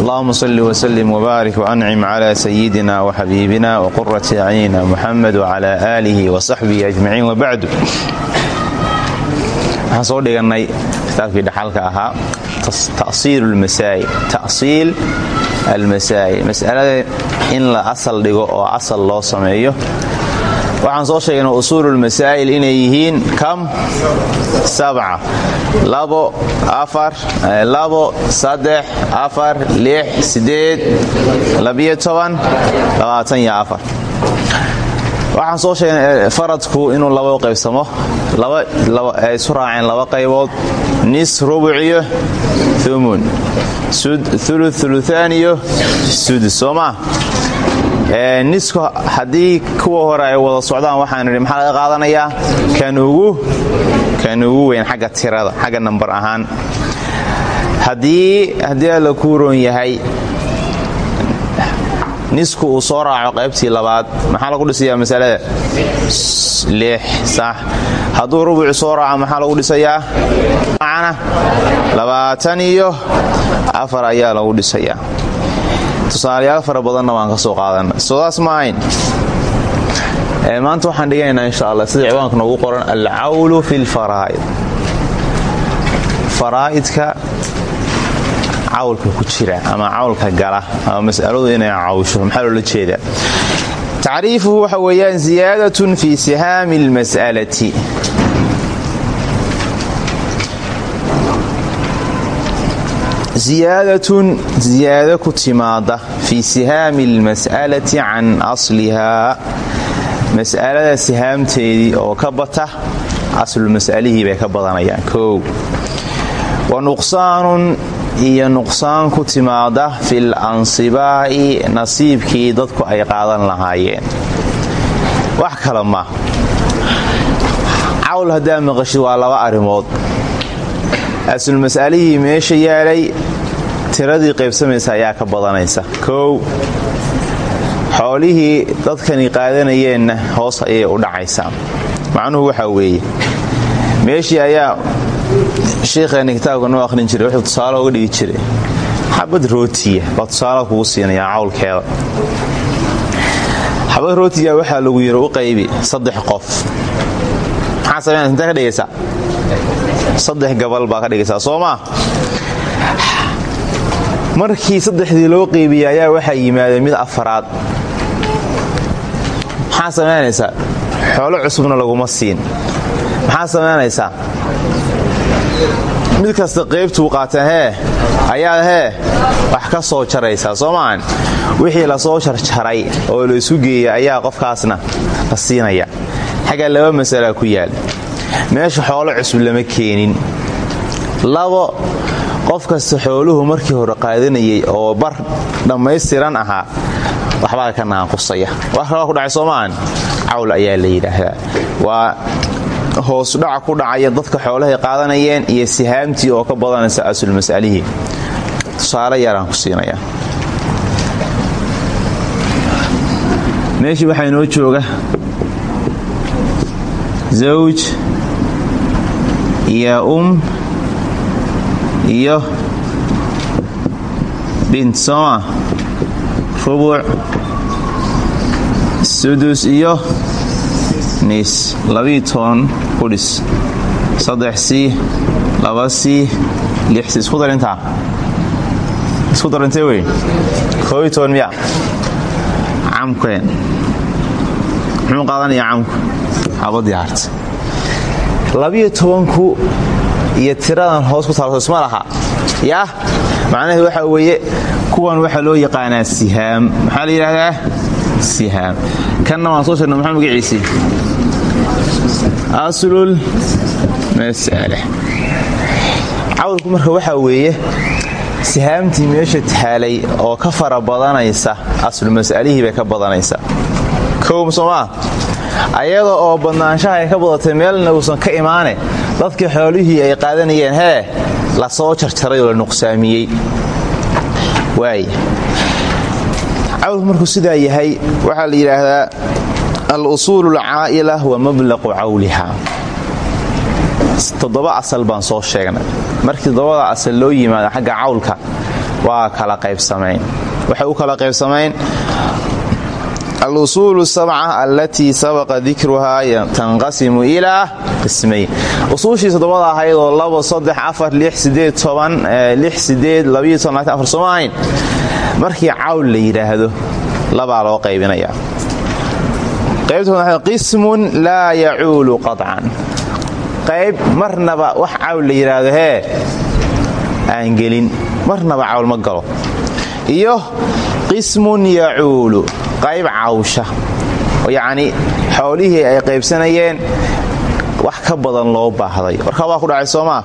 allahuma salli wslim wbaarik wancim cla sayidina wxabiibina wqurati acyinina muxamed wcla aalihi wasaxbihi ajmaciin wabacdu waxaan soo dhigannay kitaabkii dhaxalka ahaa ta'siil almasaa'il. Mas'alada in la asal dhigo oo asal loo sameeyo waxaan soo sheegnay usuululmasaa'il inay yihiin kam labo afar labo saddex afar lix sideed labiyo toban labaatan iyo afar. Waxaan soo sheegnay faradku inuu laba qaybsamo. Ay isu raaceen laba qaybood. Nis rubuciyo umun ulu uluaan iyo sudus soo nisku haddii kuwa hore ay wada socdaan waxaan idhi maxaa laga qaadanayaa kan ugu weyn xagga tirada xagga nambar ahaan. Haddii haddii alla kuu roon yahay nisku uu soo raaco qaybtii labaad maxaa lagu dhisayaa masalada? Sax hadduu rubuci soo raaco maxaa lagu dhisayaa macana labaatan iyo afar ayaa lagu dhisayaa tusaalayaal fara badanna waan ka soo qaadana soodaas ma ahayn maanta waxaan dhiganaynaa insha allah sida ciwaanka noogu qoran alcawlu fi lfaraa'id faraa'idka cawlka ku jira ama cawlka gala ama mas'aladu inay cawsho maxaa loola jeedaa? Tacriifuhu waxa weeyaan ziyaadatun fi sihaami اlmas'alati ziyaadatun ziyaado ku timaada fii sihaami almas'alati can aslihaa mas'alada sihaamteedii oo ka bata aslulmas'alihii bay ka badanayaan kow wa nuqsaanun iyo nuqsaan ku timaada fil ansibaa'i nasiibkii dadku ay qaadan lahaayeen wax kale ma cawl haddaa maqashid waa laba arrimood aslulmas'alihii meesha yaalay tiradii qaybsamaysa ayaa ka badanaysa. Kow xoolihii dadkani qaadanayeenna hoos ayay u dhacaysaa. Macnuhu waxaa weeye meeshii ayaa shiikheeni kitaabka noo akhrin jiray wuxuu tusaale uga dhigi jiray. Xabad rootiya baa tusaale kugu siinayaa cawlkeeda. Xabad rootiya waxaa lagu yiri u qaybi saddex qof. Maxaa samaynaysa intee ka dhigaysaa saddex gabal baa ka dhigaysaa soo markii saddexdii loo qeybiyey ayaa waxaa yimaadeen mid afaraad. Maxaa samaynaysaa xoolo cusubna laguma siin. Maxaa mid kasta qaybtuu qaateen hee ayaad hee wax ka soo jaraysaa soo maahan wixii la soo jarjaray oo la isu geeyay ayaa qofkaasna la siinaya. Xagga laba masalaa ku yaal. Meesha xoolo cusub lama keenin. Labo qof kasta xooluhu markii hore qaadanayay oo bar dhammaystiran ahaa waxbaa ka naanqusaya. Wax kaloo ku dhacay soomaahan cawl ayaa la yidhaahdaa. Waa hoosudhaca ku dhacaya dadka xoolahay qaadanayeen iyo sihaamtii oo ka badanaysa asulmas'alihii tusaale yaraan ku siinaya. Meeshii waxaa inoo jooga zawj iyo um iyo. Bint sooma rubuc sudus iyo. Nis. Labii toban kudhis saddex sii laba sii lix sii isku darintaa isku darintee wey? Koobii toban miya. Camkeen muxuu qaadanaya camku xabadii harta labiyo tobanku iyo tiradan hoos ku taalso isma laha. Yaah macnaheed waxaa weeye kuwan waxaa loo yaqaanaa sihaam. Maxaa la yidhaahdaa? Sihaam. Kanna waan soo sheegna maxaa magaciisii aslul mas'ale cawlku marka waxaa weeye sihaamtii meesha taalay oo ka fara badanaysa aslu mas'alihii ka badanaysa. Kow soomaa ayada oo badnaanshaha ay ka badatay meelna uusan ka imaane dadkii xoolihii ay qaadanayeen hee la soo jarjaray oo la nuqsaamiyey. Cawlku markuu sidaa yahay waxaa la yidhaahdaa al usuulu alcaa'ila wa mablaqu cawliha. Toddoba asal baan soo sheegnay. Markii toddobada asal loo yimaado xagga cawlka waa kala qaybsamayn. Waxay u kala qaybsamayn alusuulu sabca allatii sabaqa dikruhaa tanqasimu ilaa qismayn usuushii toddobada ahayd oo labo saddex afar lix sideed toban lix sideed labiyo toban laatan afar soo maahayn markii cawl la yidhaahdo labaa loo qaybinayaa qaybta qismun laa yacuulu qaطcan qayb marnaba wax cawl la yidhaahdo hee aan gelin marnaba cawl ma galo iyo qismun yacuulu qayb cawsha. Yacni xoolihii ay qaybsanayeen wax ka badan loo baahday. Warkaa waa ku dhacay soomaa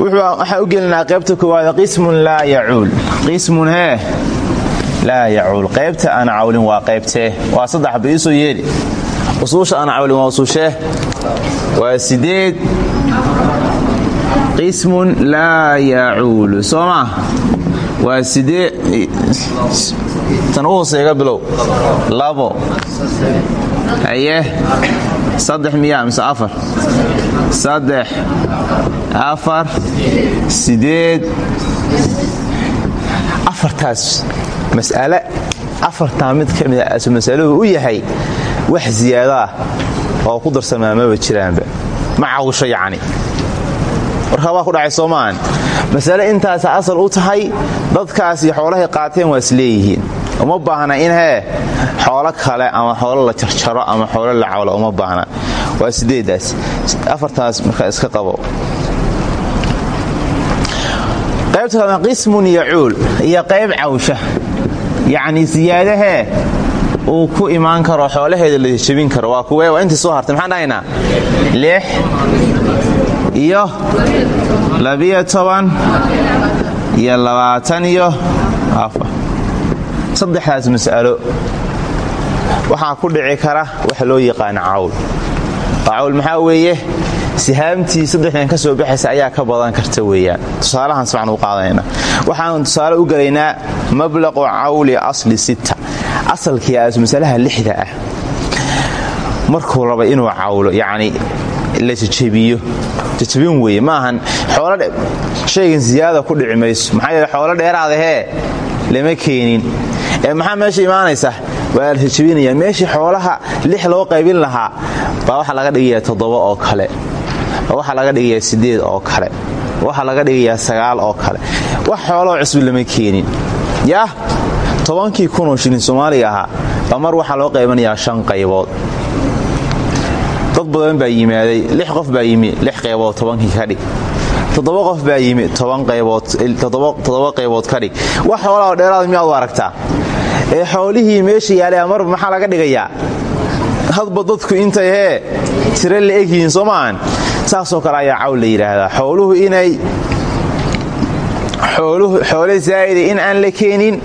waxaan u gelinaa qaybta koowaad qismun laa yacuul. Qismun hee laa yacuul. Qaybta aan cawlin waa qaybtee? Waa saddex baiisoo yeeli. Usuusha aan cawlin waa usuushee waa sideed qismun laa yacuulu soo waa sidee? Tan u hooseega bilow. Labo. Aye saddex miyaa mise afar? Saddex. Afar. Sideed. Afartaas mas'ale. Afartaa mid ka mida asu masaluhu u yahay wax ziyaadaah oo ku darsamaa maba jiraanba. Ma cawsho yacni warkaa waa ku dhacay soomaan. Masale intaasa asal u tahay dadkaasi xoolahay qaateen waa isleeyihiin uma baahna in hee xoolo kale ama xoolo la jarjaro ama xoolo la cawlo uma baahna. Waa sideedaas afartaas markaa iska qabo. Qaybta qismun yacuul iyo qayb cawsha. Yacni siyaadahee uu ku imaan karo xoolaheeda la jebin karo. Waa kuwe waa intii soo hartay. Maxaan dhahaynaa? Lix iyo labiyo toban iyo labaatan iyo saddexdaas mas'alo waxaa ku dhici kara waxa loo yaqaana cawl. Cawl maxaa weeye? Sihaamtii saddexdan ka soo baxaysa ayaa ka badan karta weeyaan. Tusaalahaan sibcan u qaadanayna waxaan tusaale u gelaynaa mablaqu cawli asli sitta. Asalkii aas masalaha lixda ah. Markuu raba inuu cawlo yacni la jejebiyo jejebin weeye maahan shaygan siyaada ku dhici mayso. Maxaa yeele xoolo dheeraada hee lama keenin. Ee maxaa meesha imaanaysa? Waa la jejebinaya meeshii xoolaha lix loo qaybin lahaa baa waxaa laga dhigayaa toddoba oo kale. Waxaa laga dhigayaa sideed oo kale. Waxaa laga dhigayaa sagaal oo kale. Wax xooloo cusub lama keenin. Yaah tobankii kunoo shilin soomaaliga ahaa baa mar waxaa loo qaybanayaa shan qaybood dad badan baa yimaaday lix qof baa yimi lix qaybood tobankii ka dhig. Toddoba qof baa yimi toddoba qaybood ka dhig. Wax xoolaha dheeraada miyaad u aragtaa? Ee xoolihii meesha yaalaya marba maxaa laga dhigayaa? Hadba dadku intay hee tire la egyihiin soo saasoo kale ayaa cawl la yidhaahdaa. Xooluhu inay xoole zaa'ida in aan la keenin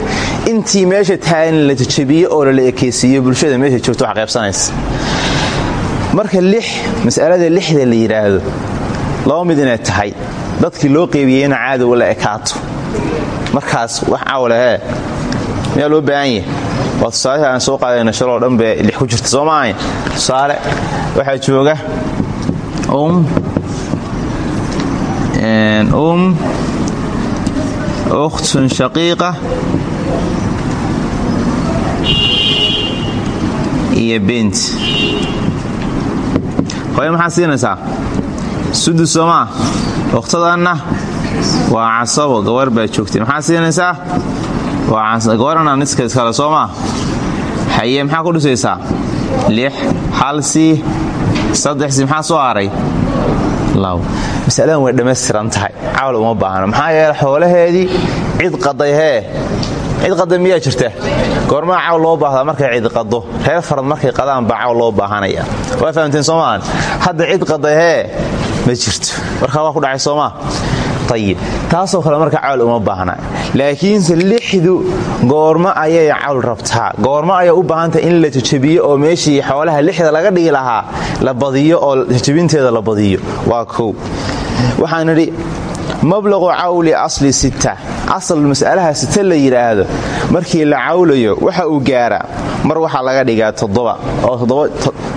intii meesha taagan la jajabiyo oo lala ekeysiiyo bulshada meesha joogto wax qaybsanaysa marka lix mas'alada lixda la yidhaahdo laba mid inay tahay dadkii loo qeybiyey ina caadi ula ekaato markaas wax cawlahee miyaa loo baahan yahay? Waa aan soo qaadayna shaloo dhan lix ku jirta soo maahayn? Tusaale jooga um um ukhtun shaqiiqa iyo bent hooye maxaa siinaysaa? Sudus soomaa ukhtadanna waa casabo gabar baa joogtay. Maxaa siinaysaa? Gabarana niska iskale soomaa haye maxaa ku dhisaysaa? Lix halsii saddexsii maxaa soo haray masaladan way dhammaystiran tahay. Cawl uma baahno. Maxaa yeele xoolaheedii cid qaday hee cid qada miyaa jirta? Goormaa cawl loo baahdaa markay cid qado reer farad markay qadaan baa cawl loo baahanaya. Waa fahamteen soomaan hadda cid qaday hee ma jirto. Warkaa waa ku dhacay soomaa ayib taasoo kale marka cawl uma baahna. Laakiinse lixdu goormo ayay cawl rabtaa. Goormo ayay u baahantahay in la jajabiyo oo meeshii xoolaha lixda laga dhigi lahaa la badiyo oo jajabinteeda la badiyo. Waa kow. Waxaan mablaqu cawli asli sitta asal mas'alaha sita la yidhaahdo markii la cawlayo waxa uu gaaraa. Mar waxaa laga dhigaa toddoba. Oo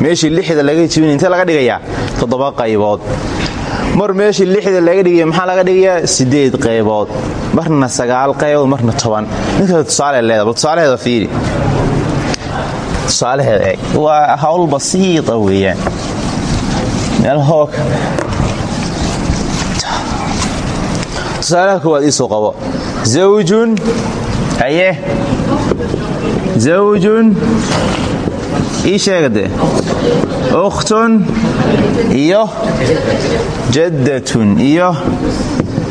meeshii lixda laga jabin intee laga dhigayaa toddoba qaybood. Mar meeshii lixda laga dhigaya maxaa laga dhigayaa? Sideed qaybood. Marna sagaal qaybood marna toban. Ninkasta tusaale leeda bal fiiri. Tusaalaheeda waa hawl basiita weeyaan. Meel hoog tusaalaha koowaad iisoo qabo. Zawjun. Aye zawjun. Ii ukhtun. Iyo jaddatun. Iyo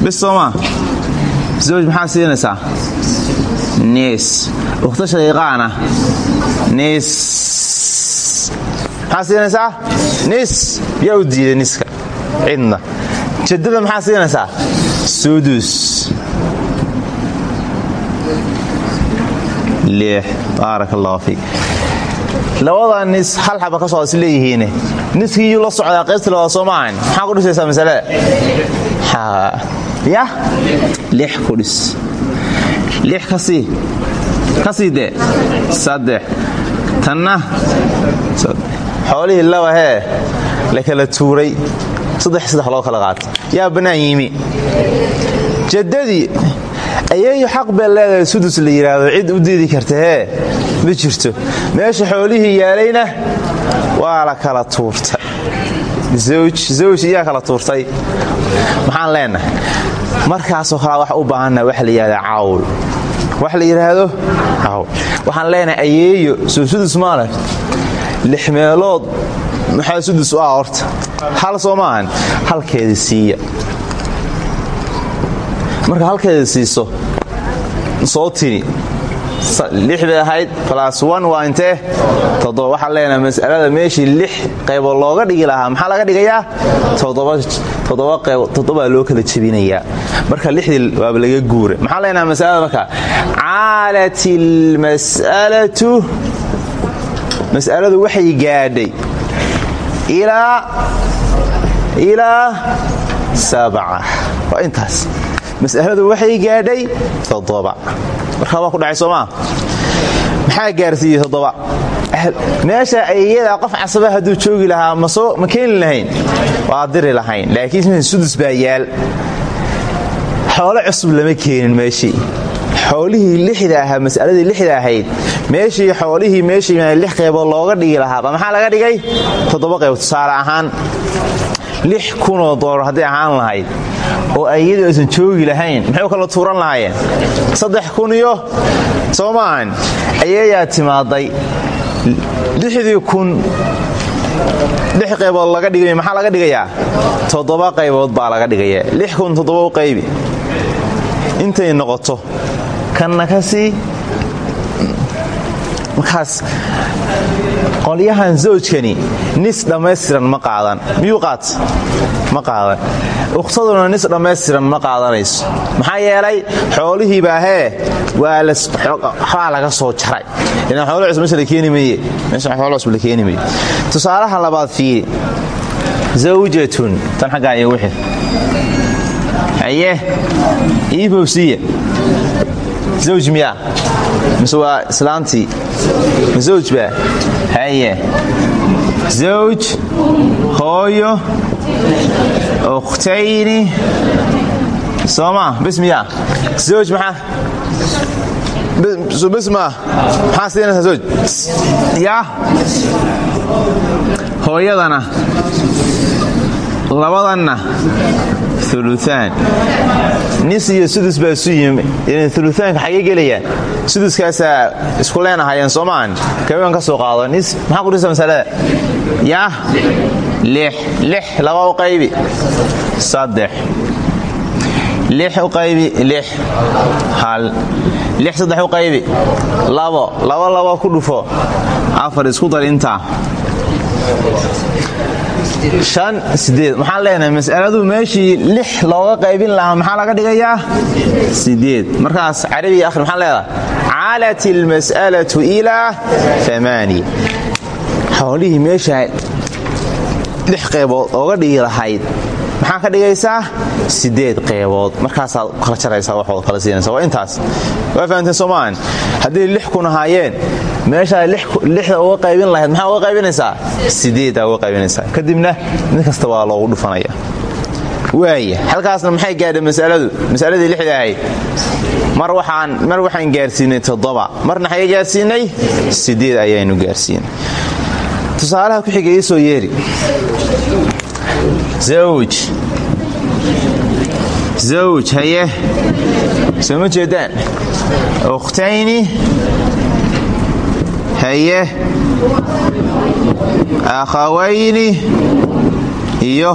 bis soomaa zawj maxaa siinaysaa? Niis. Ukhto shaqiiqaana niis. Maxaa siinaysaa? Niis. Yaa u diiday niska cidna. Jaddada maxaa siinaysaa sudus baarak allahu fiik. Labadaa nis hal xaba ka soo is leeyihiine niskiiyuu la socdaa qaybta labaad soo maahan maxaa ku dhisaysaa masalada yah lix ku lix ka sii. Ka sii dee. Saddex. Tanna. Laba hee. La kala tuuray saddex saddex loo kala qaatay yaa bannaan yimi. Jaddadii ayayu xaq bay leedahay sudus la yidhaahdo cid u diidi karta hee ma jirto. Meesha xoolihii yaalayna waa la kala tuurtay. Zawj iyaa kala tuurtay. Maxaan leenahay? Markaasoo kalea wax u baahanna wax la yidhahda cawl. Wax la yidhaahdo waxaan leenahay ayeeyo soo sudus lix meelood maxaa sudus u ah horta? Hal soo maahan siiya. Marka halkeeda siiso soo tini. Lix bay ahayd on waa intee toddoba waxaan leenahay mas'alada meeshii lix qaybood looga dhigi lahaa maxaa laga dhigayaa toddobaa loo kala jebinayaa. Marka lixdii waaba laga guura maxaan leenahay masalada marka? Caalat ilmas'alatu mas'aladu waxay gaadhay ilaa waa intaas. mas'aladu waxay gaadhay waa ku dhacay soomaa maxaa gaarsiiyey meesha ayayadaa qof casaba hadduu joogi lahaa ma keeni lahayn waa diri lahayn laakiin sudus baa yaal xoolo cusub lama keenin meeshii xoolihii lixda ahaa mas'aladii lixda ahayd meeshii xoolihii meeshii lix qaybood looga dhigi lahaaba maxaa laga dhigay? Toddoba qaybood tusaale ahaan lix kunoo doolar hadday ahaan lahayd oo ayadu aysan joogi lahayn maxay u kala tuuran lahaayeen? Saddex kun iyo soo maahan timaaday lixdii kun lix qaybood laga dhigay maxaa laga dhigayaa? Toddoba qaybood baa laga dhigaya. Lix kun toddoba qaybi. Intay noqoto kanna ka sii markaas qolyahan zawjkani nis dhammaystiran ma qaadan. Miyuu qaat ma qaadan. Ukhtaduna nis dhammaystiran ma qaadanayso. Maxaa yeelay xoolihiibaa hee waa laga soo jaray. Tusaalaha labaad fiiri zawjatun tan xaggaa iyo wixi aye iibowsiya zawj miyaa mise waa islaantii zawj baa haye zawj hooyo ukhtayni sooma bis miyaa zawj maxaa hooyadana labadanna uluaan nis iyo sudus baa isu yimi uluaanka xagee gelayaan. Suduskaasaa isku leenahayeen soomaan. Kaban ka soo qaado nis maxaa ku dhisa masalada? Yaa lix lix laba u qaybi. Saddex. Lix u qaybi lix. Hal. Lix saddex u qaybi. Labo. Laba labo ku dhufo. Afar isku dar intaa maxaan leenahay? Mas'aladu meeshii lix looga qaybin lahaa maxaa laga dhigayaa? Sideed markaas carabiga akhri maxaan leedahay? Caalat ilmas'alatu ilaa amaani xoolihii meesha lix qaybood ooga dhigi lahayd maxaa ka dhigaysaa? Sideed qaybood. Markaasaad kala jaraysaa waxood kala siinaysa waa intaas. Waa fahamteen soomaan? Haddii lix kun ahaayeen meeshaa lixda uga qaybin lahayd maxaa uga qaybinaysaa? Sideedaa uga qaybinaysaa. Kadibna mid kasta waa loogu dhufanaya. Waaya halkaasna maxay gaadhay masaladu? Masaladii lixda ahayd mar waxaan gaarsiinay toddoba. Marna xagee gaarsiinay? Sideed ayaynu gaarsiinay. Tusaalaha ku xiga ii soo yeeri zawj haye soo ma jeedaan ukhtayni haye akhawayni iyo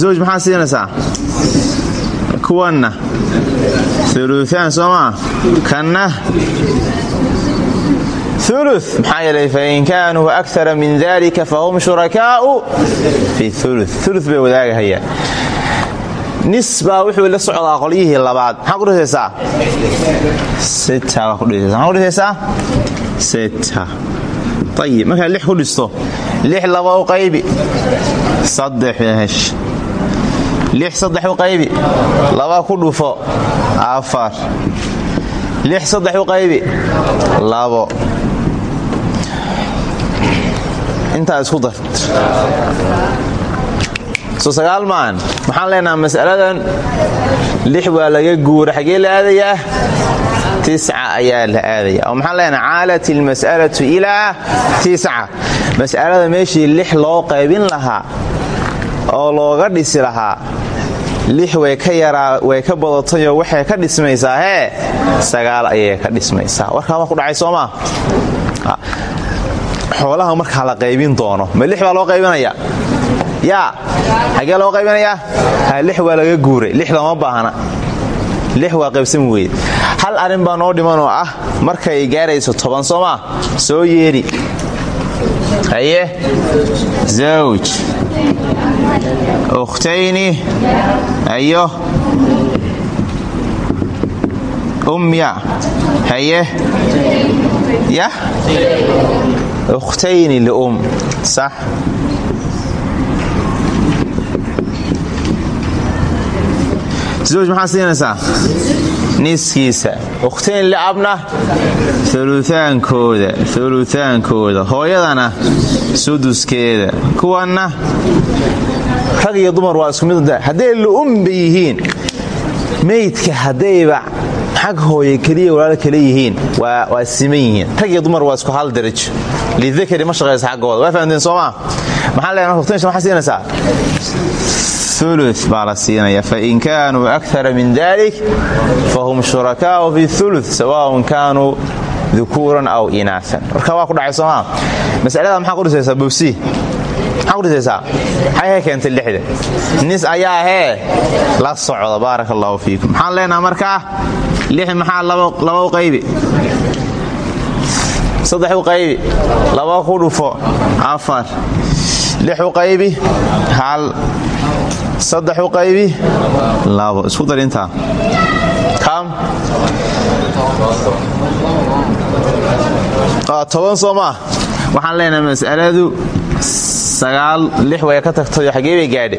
zawj maxaa siinaysaa kuwanna uluaan soo maa kanna ulu maxaa yeelay fain kaanuu akara min dalika fahum shurakaau fi ulu ulu bay wadaagahayaan nis baa wuxuu la socdaa qolyihii labaad. Maxaa kudhisaysaa sita ayib markaad lix ku dhisto. Lix laba u qaybi. Saddex lix saddex u qaybi. Laba ku dhufo. Afar. Lix saddex u qaybi. Labo intaa isku dar. Soo sagaal maan maxaan leenaha mas'aladan lix waa laga guura. Xagee la aadayaa? Tisca ayaa la aadaya oo maxaan leenaha caalat ilmas'alatu ilaa tisca mas'alada meeshii lix loo qaybin lahaa oo looga dhisi lahaa lix way ka yaraa way ka badatayoo waxay ka dhismaysaa hee? Sagaal ayay ka dhismaysaa. Warkaa ku dhacay soo xoolaha markaa la qaybin doono. Ma lix baa loo qaybinaya yaa xagee loo qaybinayaa? Lix waa laga guuray. Lix lama baahna. Lix waa qaybsan weyde hal arrin baa noo dhiman oo ah markay gaarayso toban soo maa soo yeedhi haye? Zawj. Ukhtayni. Ayo umya haye? Yah ukhtayni lium sax maxaa siinaysaa niskiisa ukhtayn liabna ulutaankooda ulutaankooda hooyadana suduskeeda kuwanna rag iyo dumar waa isku mid hadday li'umba yihiin meydka haddayba xag hooye keliya walaal kale yihiin waa siman yihiin rag iyo dumar waa lidakari ma shaqaysa xaggooda waa fahamteen soomaa maxaa leeyahay marka ukhtayn maxaa siinaysaa ulu baa la siinaya fain kaanuu min dalik fahum shurakaau fi ulu sawaءn kaanuu dukuuran aw inaasan warka waa ku dhacay soomaa masalada maxaa kudhisaysaa bobsi maxaa kudhisaysaa keentay lixda nis ayaa hee la socda baaraka fiikum maxaan leenaha markaa lix maxaa laba u qaybi saddex u qaybi laba ku dhufo afar. Lix u qaybi hal. Saddex u qaybi labo. Isku dar intaa kam toban soo waxaan leenahay mas'aladu sagaal lix way ka tagtayo xaggee bay gaadhe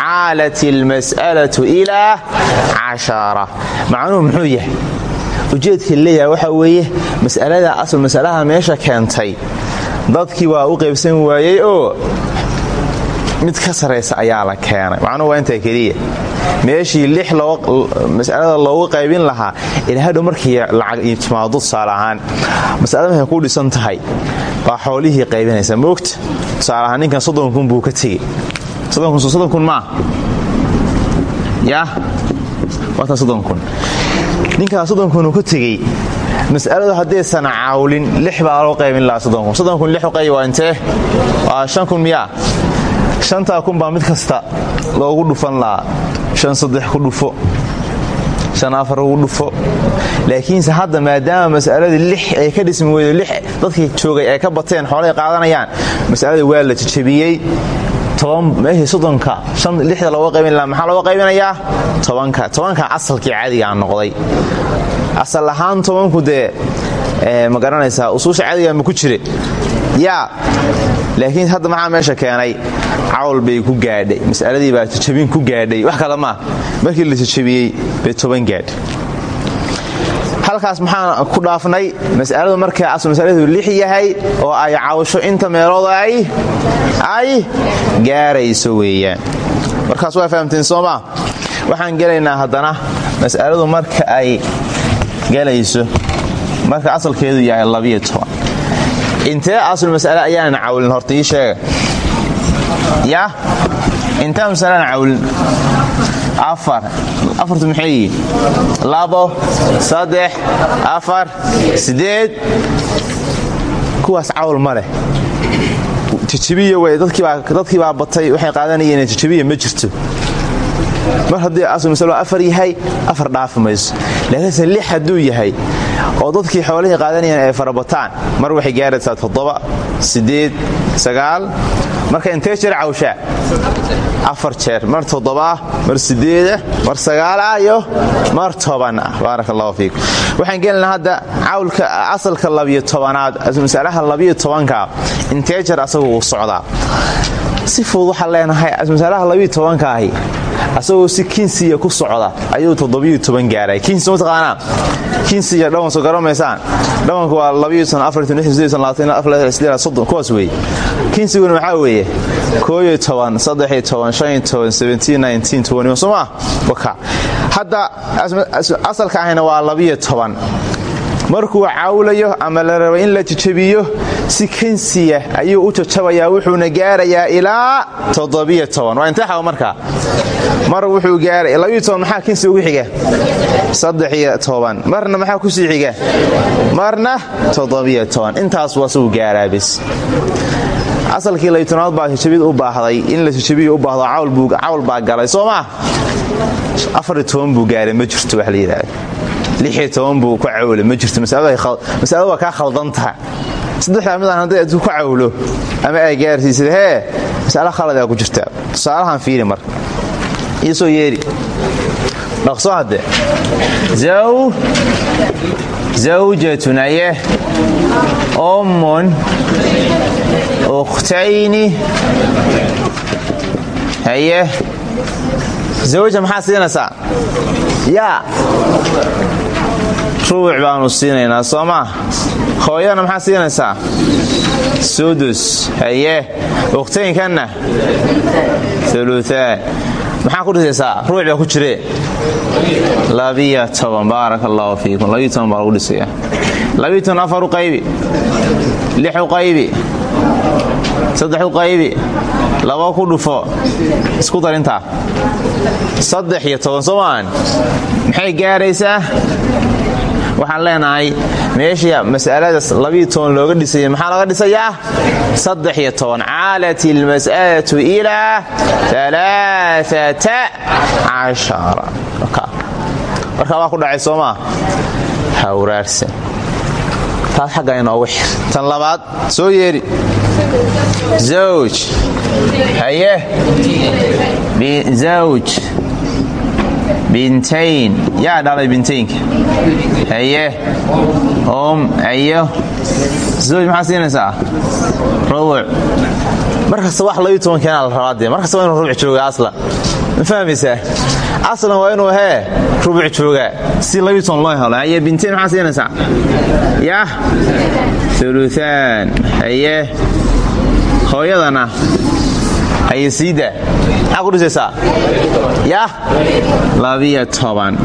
caalat ilmas'alatu ilaa cashara macnuhu muxuu yahay ujeedka leeyahay waxa weeye mas'alada asal mas'alaha meesha keentay dadkii waa u qaybsan waayey oo mid ka saraysa ayaa la keenay. Macnuhu waa intaa keliya? Meeshii lix masalada loogu qaybin lahaa ilahadhow markii lacag timaado tusaale ahaan masalada markay ku dhisan tahay baa xoolihii qaybinaysa. Moogta tusaale ninkan soddon kun buu ka tegey soddon kun maa yaa? Waata soddon kun ninkaa soddon kun uu ka tegey. Mas'aladu haddaysan caawlin lix baa loo qaybin lahaa soddon kun soddon kun lix qayb waa intee? Waa shan kun miyaa? Shantaa kun baa mid kasta loogu dhufan lahaa. Shan saddex ku dhufo. Shan afar ugu dhufo. Laakiinse hadda maadaama mas'aladii lix ay ka dhismi weydo lix dadkii joogay ay ka bateen xoolay qaadanayaan mas'aladii waa la jajabiyey meeshii soddonka lixda looga qaybin lahaa. Maxaa looga qaybinayaa tobanka. Tobanka asalkii caadigaa noqday. Asal ahaan tobanku dee ma garanaysaa usuusha caadiga ma ku jire yaa laakiin hadda maxaa meesha keenay? Cawl bay ku gaadhay. Mas'aladii baa jajabin ku gaadhay. Wax kale maa markii la jajabiyey bay toban gaadhay halkaas maxaan ku dhaafnay mas'aladu markay asl masaladu lix yahay oo ay cawsho inta meelood ay ay gaarayso weeyaan. Markaas waa fahamteen soomaa waxaan gelaynaa haddana mas'aladu marka ay galayso. Marka asalkeedu yahay labiyo toban. Intee aslu mas'ale ayaanan cawlin ya? Intee masalaan cawlin afartu maxay yihiin labo saddex afar siddeed. Kuwaas cawl ma leh. Jijibiya wey dadkii baa batay waxay qaadanayeen jijibiya ma jirto. Mar haddii asl masalo afar yahay afar dhaafi mayso. Lix hadduu yahay oo dadkii xoolihii qaadanayeen ay farabataan. Mar waxay gaaraysaa marka intee jeer cawshaa afar jeer. Mar toddobaah mar sideedah mar sagaalah iyo mar tobanah baaraka allahu fiikum waxaan gelinaa hadda cawlka asalka labiyo tobanaad masalaha labiyo tobanka. Intee jeer asagu socdaa si fudud waxaan leenahay masalaha labiyo tobankaahi asagoo si kinsiya ku socda ayuu toddobiyo toban gaaray. Kinsi mataqaanaa kinsiya dhawan soo garamaysaan dhawanku waa labiyo toban afar toban lix sideed labaatan afar sideed soddon kuwaas weeye. Weeye? Kooyo toban saddexiyo toban shaniyo toban seventeen nineteen twenty soo maa waka. Hadda asalka ahina waa labiyo toban markuu cawlayo ama la rabo in la jajabiyo si kansiya ayuu u jajabayaa wuxuuna gaarayaa ilaa waa intee xawa markaa. Mar wuxuu gaaray maxaa kansi ugu xiga? Marna maxaa ku sii xiga? Marna intaas wasuu gaaraa bis asalkii laytanaad baa jajabid u baahday. In la jajabiyo u baahdo cawl baa galay. Soo maa buu gaaray ma jirto wax la yidhaahdo buu ku cawle ma jirto masalada waa kaa khaldantaha saddexdaa midaan hadday adku ku cawlo ama ay gaarsiisad hee masale khaladaa ku jirtaa tusaalahan fiiri marka iisoo yeeri. Dhaqso hadde. Zawjatun aye ummun ukhtayni haye zawja maxaa siinaysaa? Yaa rubuc baanu siinaynaa soo maa hooyana maxaa siinaysaa? Sudus haye ukhtaynkanna uluaan maxaa ku dhisaysaa? Rubuc baa ku jire labiyo toban baaraka allaahu fiikum. Labiyo toban baa lagu dhisaya. Labiyo toban afar u qaybi. Lix u qaybi. Saddex u qaybi. Laba ku dhufo. Isku darintaa saddex iyo toban soo maan maxay gaaraysaa waxaan leenahay meesha masaladaas looga dhisaya maxaa laga dhisayaa caalat ilmas'alatu ilaa markaa waa ku dhacay soo maa hawraarsan. Taas xagga inoogu xir. Tan labaad soo yeeri. Zawj. Haye. Zawj. Bintayn. Yaa dhalay bintaynka haye om ayo zawj maxaa siinaysaa? Rubuc markasta wax labiyo toban keenaa la rabaa dee. Markasta waa inuu rubuc jooga aslan ma fahmaysaa aslan waa inuu hee rubuc joogaa. Si labiyo toban loo helo. Haye bintayn maxaa siinaysaa? Yah uluaan haye hooyadana. Haye siida maxaa ku dhisaysaa? Yah labiyo toban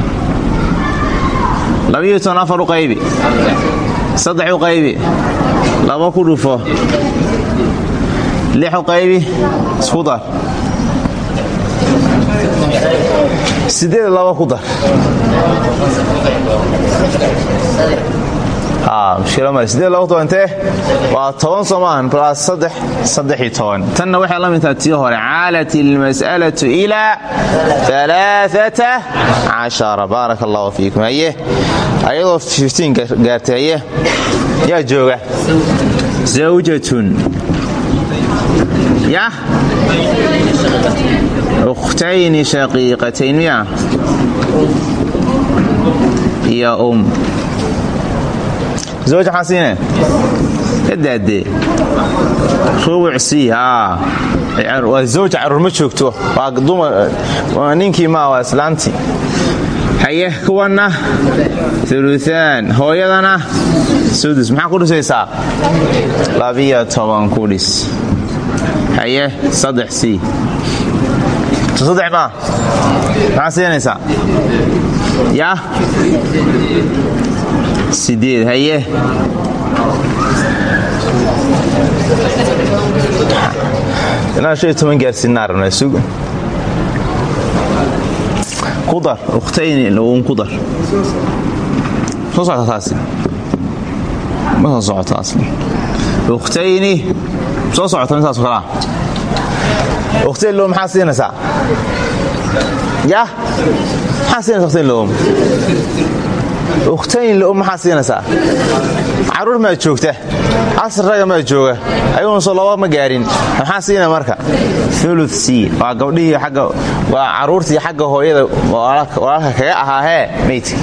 labiyo toban afar u qaybi? Saddex u qaybi? Laba ku dhufo. Lix qaybi? Isku dar. Laba ku dar toban intee waa toban soo maahan blas saddex saddexiyo toban. Tanna la midtaha tii hore caalat ilmas'alatu ilaa cashara. Baaraka allahu fiikum haye ayadoo gaartay haye jooga. Zawjatun. Yah ukhtayni shaqiiqatayn miya iyo um zawj maxaa siine kadaadee rubuc sii waa zawja carruur ma joogto waa ninkii maa waa islaantii haye kuwanna uluaan hooyadana sudus maxaa ku dhisaysaa labiyo toban ku dhis haye saddex c saddex maa maxaa siinaysaa yaa sideed haye inaan shan iyo toban gaarsiinaa rabnaa sug ku dar ukhtayni un ku dar soo socota taasi ma soo socota asli. Ukhtayni soo socota misaas kalaa ukhtayn loom maxaa siinaysaa yah maxaa siinaysa ukhtayn loom ukhtayn loom maxaa siinaysaa carruur maa joogta. Asr raga maa jooga. Ayuuna soo laba ma gaarin. Maxaa siina marka? Ulu c waa gabdhihii waa carruurtii xagga hooyada walaalka kaga ahaahee maydka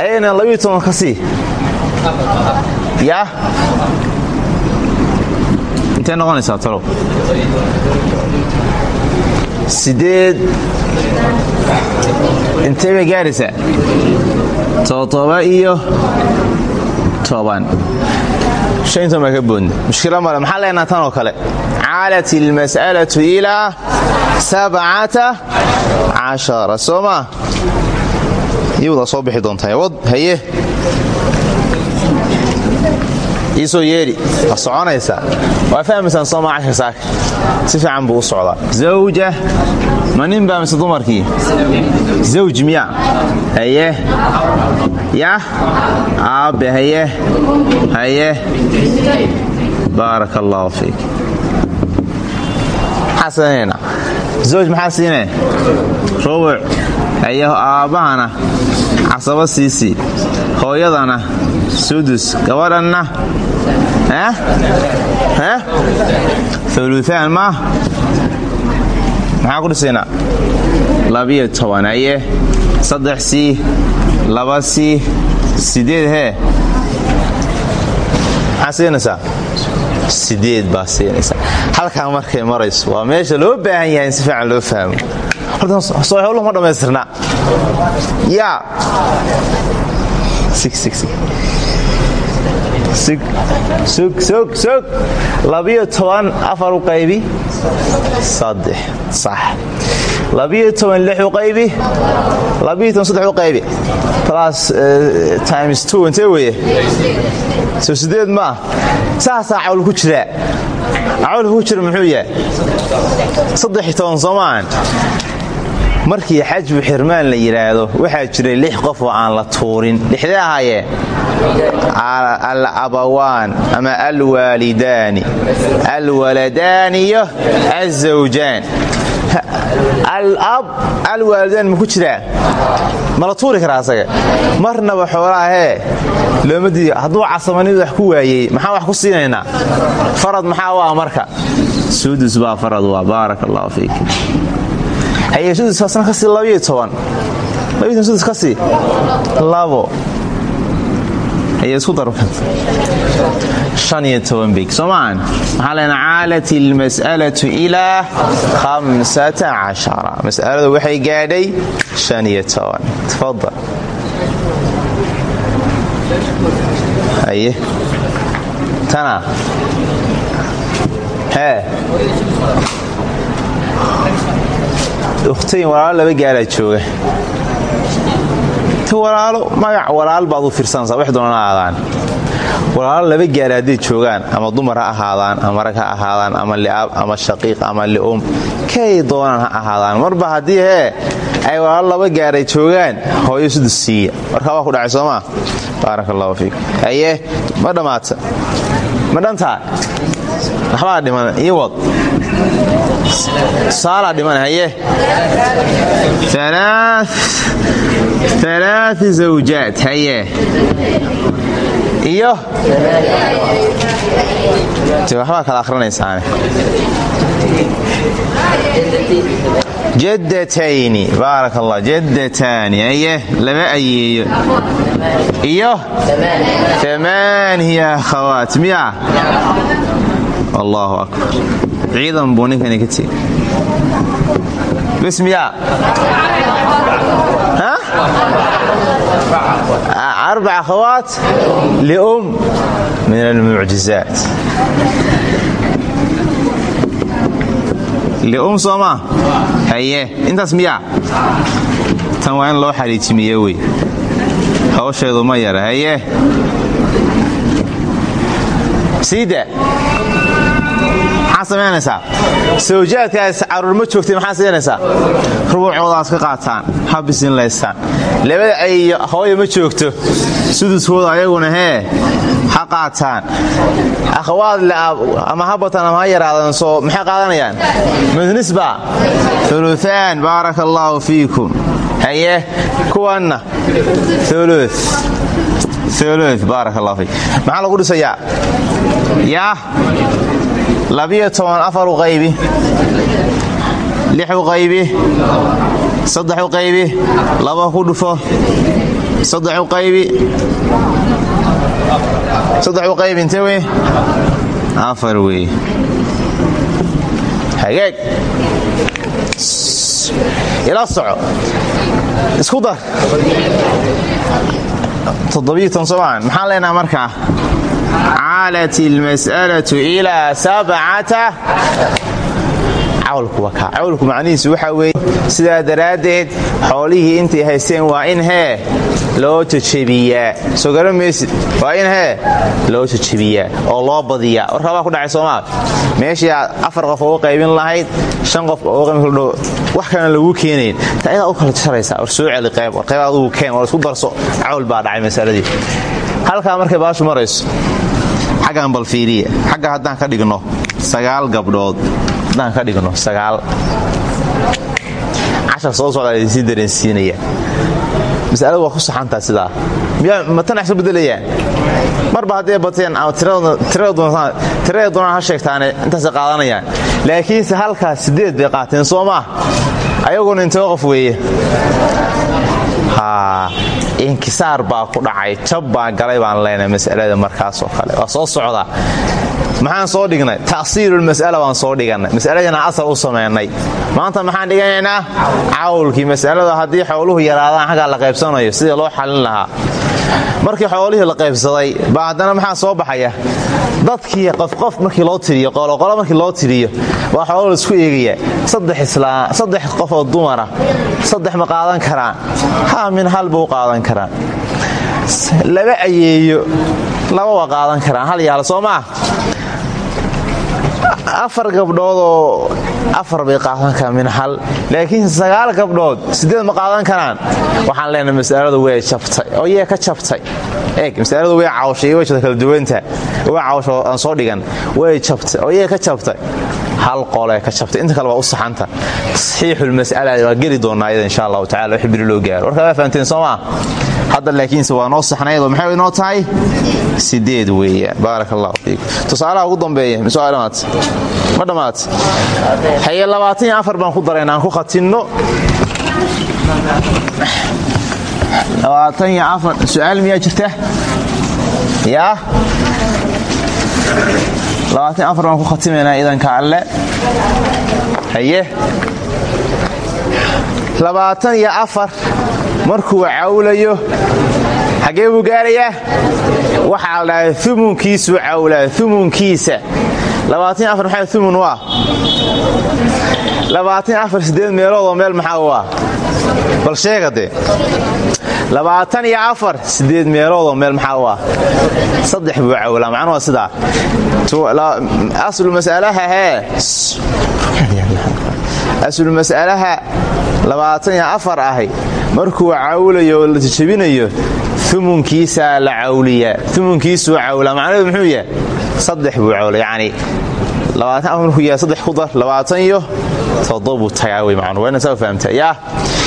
ayagana labiyo ka sii. Yaa? Intee noqonaysaa talow sideed. Intee bay todoba iyo toban. Shantan baa ka boodna mushkila male maxaa leenaha tan oo kale? Caalat ilmas'alatu ilaa sabcata cashara. Soo maa iyawdaa soo bixi doontaa wad haye iisoo yeedhi waa soconaysaa waa fahmaysaan soomaa cashar saaka si fiican buu u socdaa. Zawja ma nin baa mise dumarkii? Zawj miya. Haye. Yah aabbe haye. Haye. Baaraka allaahu fiik. Maxaa siinayna zawj maxaa siinay? Rubuc. Haye aabbahana. Casabo siisii hooyadana sudus gabadhanna uluaan ma maxaa ku dhisaynaa labiyo toban haye saddex sii laba sii sideed hee maxaa siinaysaa sideed baa markay marayso waa meesha loo baahan yahay in si fiican loo fahmo horta howluhu ma dhammaystirna yaa sug labiyo toban afar u qaybi. Saddex sax. Labiyo toban lix u qaybi. Labiyo toban saddex u qaybi. Plus times two intee weeye soo sideed maa saasaa cawl ku jiraa cawlka ku jira muxuu yahay? Saddex toban soomaan markii xajbu xirmaan la yidhaahdo waxaa jiray lix qof oo aan la tuurin. Lixdee ahaayeen al abawaan ama alwaalidaani alwaladaani iyo azawjaan alab alwaalidaan ma ku jiraa ma la tuuri karaa asaga? Marnaba xoolaahee looma diido hadduu casamanida wax ku waayey maxaan wax ku siinaynaa? Farad maxaa waa marka? Sudus baa farad waa baaraka allahu fiik maahan maxaa leena caalat ilmas'alatu ilaa mas'aladu waxay gaadhay tafadal haye tana. Hee ukhtayn walaalo laba gaalaa jooga. Ta walaalo magac walaal baad u fiirsanaysaa wax doonana aadaan. Walaalo laba gaala hadday joogaan ama dumar ha ahaadaan ama rag ha ahaadaan ama li'aab ama shaqiiq ama li'um kay doonaan ha ahaadaan. Marba haddii hee ay walaalo laba gaaray joogaan hooyo sudus siiya. Markaa waa ku dhacay soomaa baaraka allahu fiikum aye ma dhammaata? Ma dhantaa waxbaa dhiman wad. Saalaa dhiman haye alaa zawjaad haye iyo? Waxbaa kala akhrinaysaane jaddatayni baarak allah jaddataani haye laba ayeeyo. Iyo? Amaaniya akhawaat miya allahu akbar. Ciidan buu ninkani ka tegi bs miyaa arbac akhawaat lium min almucjizaat lium soomaa haye. Intaas miyaa? Tan waa in loo xariijimiye wey. Hawsheedu ma yara. Haye. Siida samaynaysaa sawjaadkaas carruur ma joogtay maxaa siinaysaa rubuucoodaas ka qaataan ha bisinlaystaan labada ay hooya ma joogto suduskooda ayaguna hee ha qaataan. Akhawaad ama ha batan ama ha yaraadan soo maxay qaadanayaan? Midnisba uluaan baaraka fiikum. Haye kuwanna. Ulu ulu baarak allah maxaa lagu dhisayaa? Yaa labiyo toban afar u qaybi. Lix u qaybi. Saddex u qaybi. Laba ku dhufo. Qaybi. Saddex u qaybi inte wey. Afar wey. Ila soco. Isku dar. Toddobiitonsomaan maxaan leenaha caalat ilmas'alatu ilaa sabcata cawlku macnihiisu waxaa weeye sidaa daraaddeed xoolihii intay haysteen waa in hee loo jajabiyaa soo garan maysid waa in hee loo jajabiyaa oo loo badiyaa warkaabaa ku dhacay soomaal meeshii afar qof uga qaybin lahayd shan qof uga wax kalena lagu keenayn ta ayadaa u kala jaraysaa war soo celi qayb war qayb adugu keen war isku darso cawl baa dhacay masaladii halkaa markay baashu marayso xaggan bal fiiriya xagga haddaan ka dhigno sagaal gabdhood. Haddaan ka dhigno sagaal. Cashar soo socdaa idinsii dareensiinaya masaladu waa ku saxantaa sidaa. Miyaa matanax soo bedelayaan? Marba hadday bateen ama tirada doonaan ha sheegtaane intaasay qaadanayaan. Laakiinse halkaas siddeed bay qaateen soo maa ayaguna qof weeye inkisaar baa ku dhacay jab baa galay baan leenahay masalada markaasoo kale. Waa soo socdaa. Maxaan soo dhignay? Tasiilulmas'ala baan soo dhigannay masaladina asal u samaynay maanta maxaan dhiganaynaa cawlkii. Masalada haddii xooluhu yaraadaan xaggaa la qaybsanayo sidii loo xalin lahaa. Markii xoolihii la qaybsaday baa maxaa soo baxaya? Dadkii qofqof markii loo tiriyo qoloqolo markii loo tiriyo baa xoolo la isku eegaya saddex qofoo dumara saddex ma qaadan karaan. Ha min hal buu qaadan karaan. Laba ayeeyo laba waa qaadan karaan. Hal hal soo maah afar gabdhoodoo afar bay qaadan karaan min hal. Laakiin sagaal gabdhood sideed ma qaadan karaan. Waxaan leenahay masaladu way jabtay. Oo yee ka jabtay. Eeg masaladu way cawshay way kala duwanta way cawsho aan soo dhigan. Way jabtay. Oo yee ka jabtay hal qolee ka jabtay inta kale waa u saxanta. Tasxiixulmas'ala waa geli doonaa iyada insha allahu tacala wix biri loo gaaro. Warkaa waa fahamteen soo maa hadda laakiinse waa noo saxnayd oo maxay inoo tahay? Sideed weeyaan. Baarak allahu fiikum tusaalaha ugu dambeeya waa dhammaat ma dhammaat haye labaatan iyo afar baan ku darayna aan ku khatinno. Labaatan iyo afar su'aal miyaa jirta? Yaa baan ku khatimaynaa idanka alle haye. Labaatan iyo afar markuu cawlayo xaggee buu gaarayaa? Waxaa la dhahay umunkiisuu cawlaa umunkiisa labaatan iyo afar maxaa umun u meeloodoo meel maxaa ah? Bal sheega dee. Labaatan iyo afar siddeed meeloodoo meel maxaa ah? Saddex buu cawlaa macnu waa sidaa. Aslu mas'alaha hee aslu mas'alaha labaatan iyo afar ahi markuu cawlayo oo la jajabinayo umunkiisaa la cawliyaa umunkiisuu cawlaa macnaheedu muxuu yahay? Saddex buu cawla afar markuu yahay saddex ku dar. Labaatan iyo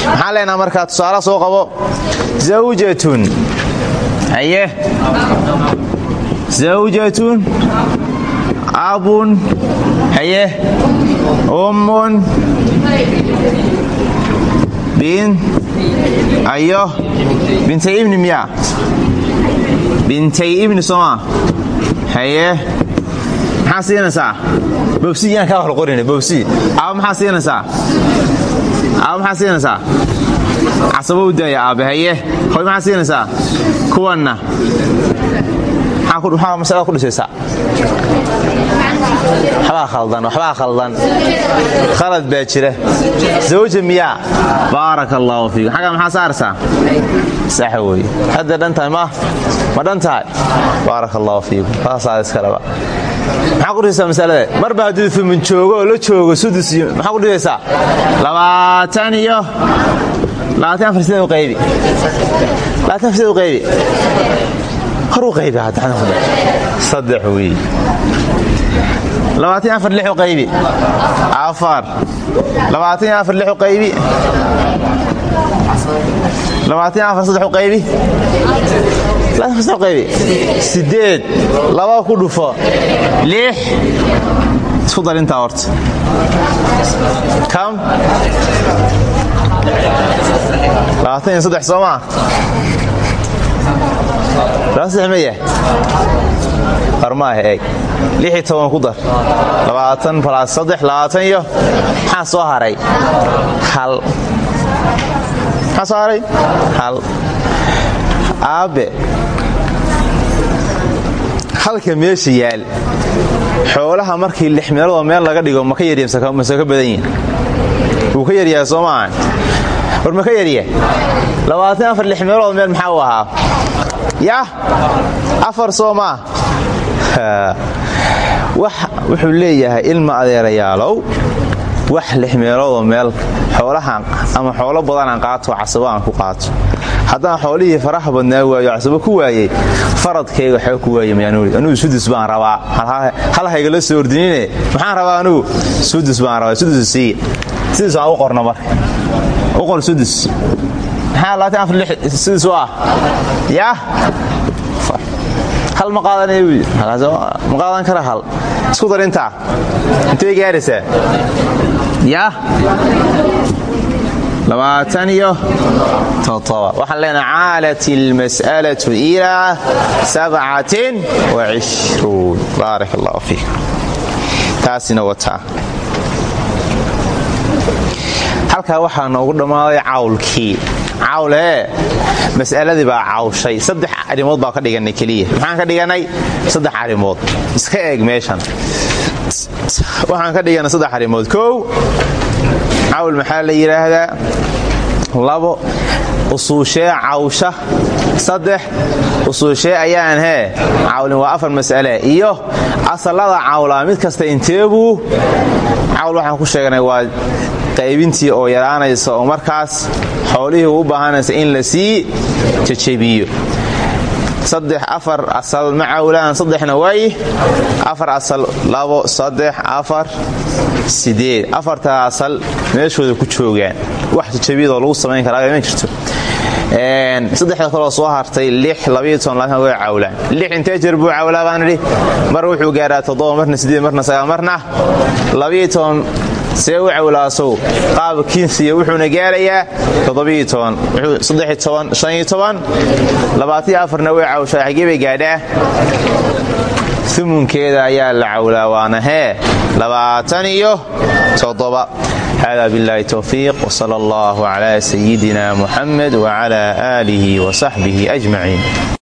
maxaan leenaha markaa tusaale soo qabo? Zawjatun. Haye zawjatun. Abun haye ummun. Bin. Ayo bintay ibni miyaa bintay ibni sooma haye maxaa siinaysaa? Bobsi yaan kaa hor qorina bobsi aaba maxaa siinaysaa? Aaba maxaa siinaysaa? Casabo u daaya aabbahaye hoy maxaa siinaysaa? Kuwanna. Maxaa masalada ku dhisaysaa? Waxbaa khaldan waxbaa khaldan. Khalad baa jira. Zawja miyaa baaraka allaahu fiikum xagga maxaa saarsaa sax weye hadda dhan tahay ma ma dhan tahay? Baaraka allaahu fiikum saasaa iskaleba maxaa ku dhisaysaa masalada marba hadduu fumin joogo oo la joogo sudus iyo maxaa ku dhisaysaa labaatan iyo labaatan afar sideed u qaybi? Labaatan afar sideed u qaybi? Hor u qaybi saddex wey labaatan afar lix u qaybi. Afar. Labaatan afar lix u qaybi. Labaatan afar saddex u qaybi saddex sideed laba ku dhufo. Lix. Isku dar intaa horta. Kam? Labaatan iyo saddex soo maa maya armaaha eeg. Lix iyo toban ku dar. Labaatan balaas saddex labaatan iyo maxaa soo haray? Hal. Maxaa soo haray? Hal. Aabbe halka meesha yaal. Xoolaha markii lix meeloodoo meel laga dhigo ma ka yarya mase ka badan yihiin wuu ka yaryahay soo maaha war ma ka yarya labaatan afar lix meelood meel maxaa u ahaa? Yah afar soo maa wuxuu leeyahay ilma adeerayaalow wax lix meeloodoo meel xoolahan ama xoolo badanaan qaato casabo aan ku qaato haddaan xoolihii faraha badnaa waayo casabo ku waayey faradkayga waxba ku waayey mayaanuli anugu sudus baan rabaa. Hal haygala soo ordinine? Maxaan rabaa anugu? Sudus baan rabaa. Sudus siiya sudus aan u qorno marka u qor sudus. Maxaa labaatan afar lix sudus u ah? Hal ma qaadanaya buy ma kara hal. Isku dar intaa. Intay gaaraysaa waxaan leenaha caalat ilmas'alatu ilaa sabcatin wacishruun baarak allahu fiikum taasina wataa. Halkaa waxaa noogu dhammaaday cawlkii. Cawlee mas'aladii baa cawshay. Saddex arrimood baa ka dhiganay keliya. Maxaan ka dhiganay saddex arrimood. Iska eeg meeshan. Waxaan ka dhiganay saddex arrimood. Kow cawl maxaa la yidhaahdaa? Labo usuushee cawsha. Saddex usuushee ayaan hee. Cawlin waa afar mas'ale. Iyo asalada cawlaa mid kasta inteebuu cawl waxaan ku sheegnay waa qaybintii oo yaraanaysa oo markaas xoolihii u baahanaysa in la sii jajabiyo cawlaan saddexna way. Afar asal meeshooda ku joogaan. Wax jajabiyadoo lagu samayn karaa ma jirto. Saddexda kaloo soo hartay way cawlaan. Lix intee jeer buu cawlaa baan idhi. Mar wuxuu gaaraa toddoba marna sideed marna sagaal marna see u cawlaasow. Qaabkiinsiya wuxuuna gaarayaa afarna way cawshaa. Xagee bay gaadhaa ayaa la cawlaa waana hee labaatan iyo toddoba. Hada biاllahi towfiiq wsala اllah cla sayidina muxamed wcla aalihi wsaxbihi ajmaciin